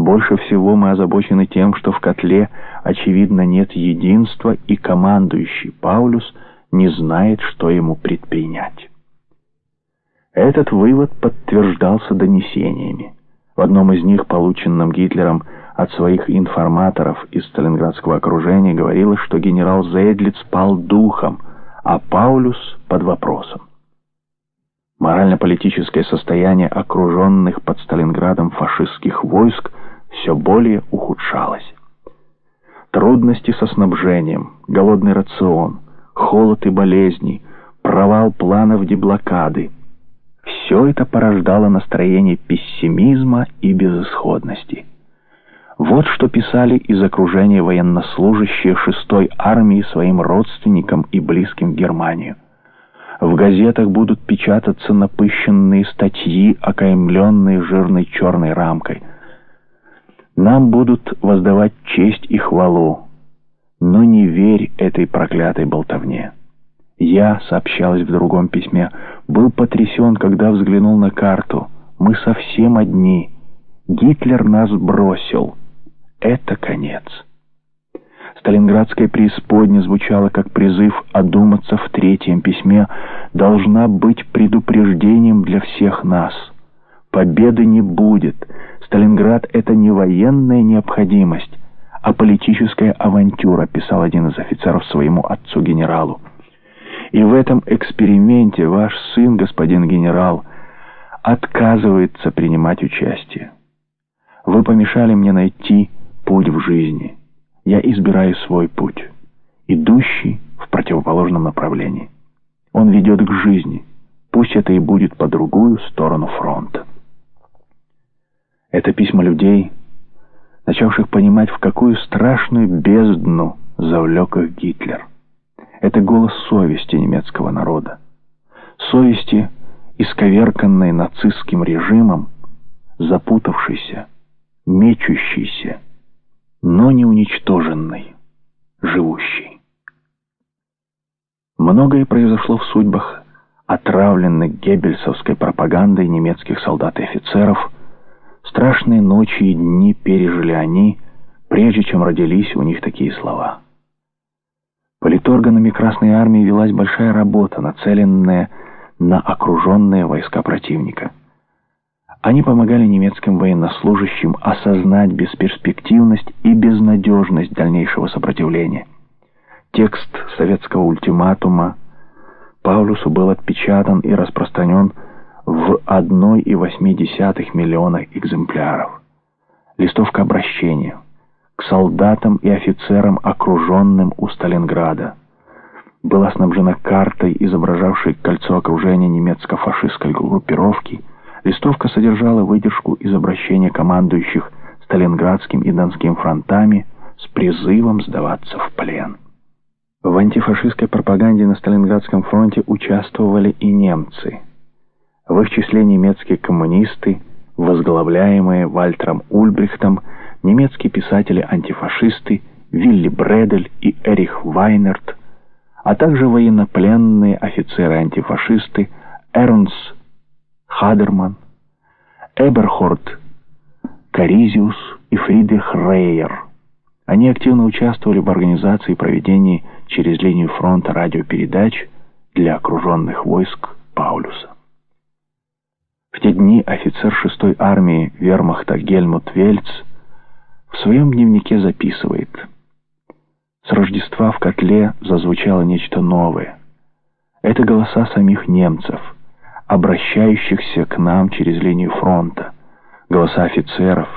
Больше всего мы озабочены тем, что в котле, очевидно, нет единства, и командующий Паулюс не знает, что ему предпринять. Этот вывод подтверждался донесениями. В одном из них, полученном Гитлером от своих информаторов из Сталинградского окружения, говорилось, что генерал Зейдлиц пал духом, а Паулюс под вопросом. Морально-политическое состояние окруженных под Сталинградом фашистских войск все более ухудшалось. Трудности со снабжением, голодный рацион, холод и болезни, провал планов деблокады — все это порождало настроение пессимизма и безысходности. Вот что писали из окружения военнослужащие шестой армии своим родственникам и близким Германию. В газетах будут печататься напыщенные статьи, окаймленные жирной черной рамкой. Нам будут воздавать честь и хвалу, но не верь этой проклятой болтовне. Я, сообщалось в другом письме, был потрясен, когда взглянул на карту. Мы совсем одни. Гитлер нас бросил. Это конец. Сталинградская преисподня звучала как призыв одуматься в третьем письме, должна быть предупреждением для всех нас. Победы не будет. Сталинград — это не военная необходимость, а политическая авантюра, писал один из офицеров своему отцу-генералу. И в этом эксперименте ваш сын, господин генерал, отказывается принимать участие. Вы помешали мне найти путь в жизни. Я избираю свой путь, идущий в противоположном направлении. Он ведет к жизни, пусть это и будет по другую сторону фронта. Это письма людей, начавших понимать, в какую страшную бездну завлек их Гитлер. Это голос совести немецкого народа. Совести, исковерканной нацистским режимом, запутавшейся, мечущейся, но не уничтоженной, живущей. Многое произошло в судьбах отравленных геббельсовской пропагандой немецких солдат и офицеров. Страшные ночи и дни пережили они, прежде чем родились у них такие слова. Политорганами Красной Армии велась большая работа, нацеленная на окруженные войска противника. Они помогали немецким военнослужащим осознать бесперспективность и безнадежность дальнейшего сопротивления. Текст советского ультиматума Паулюсу был отпечатан и распространен в 1,8 миллиона экземпляров. Листовка обращения – к солдатам и офицерам, окруженным у Сталинграда. Была снабжена картой, изображавшей кольцо окружения немецко-фашистской группировки. Листовка содержала выдержку из обращения командующих Сталинградским и Донским фронтами с призывом сдаваться в плен. В антифашистской пропаганде на Сталинградском фронте участвовали и немцы. В их числе немецкие коммунисты, возглавляемые Вальтером Ульбрихтом, немецкие писатели-антифашисты Вилли Бредель и Эрих Вайнерт, а также военнопленные офицеры-антифашисты Эрнс Хадерман, Эберхорд Каризиус и Фридрих Рейер. Они активно участвовали в организации и проведении через линию фронта радиопередач для окруженных войск Паулюса. В те дни офицер 6-й армии вермахта Гельмут Вельц в своем дневнике записывает. С Рождества в котле зазвучало нечто новое. Это голоса самих немцев, обращающихся к нам через линию фронта, голоса офицеров,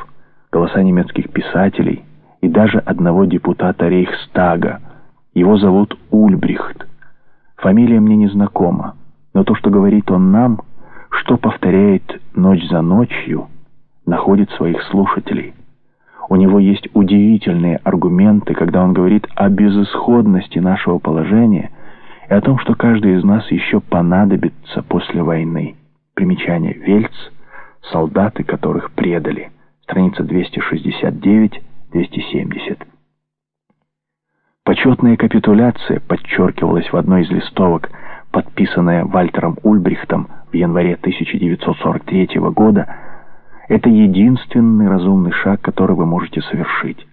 голоса немецких писателей и даже одного депутата Рейхстага. Его зовут Ульбрихт. Фамилия мне не знакома, но то, что говорит он нам, что повторяет ночь за ночью, находит своих слушателей. У него есть удивительные аргументы, когда он говорит о безысходности нашего положения и о том, что каждый из нас еще понадобится после войны. Примечание Вельц, солдаты, которых предали. Страница 269-270. Почетная капитуляция подчеркивалась в одной из листовок, подписанная Вальтером Ульбрихтом в январе 1943 года, Это единственный разумный шаг, который вы можете совершить.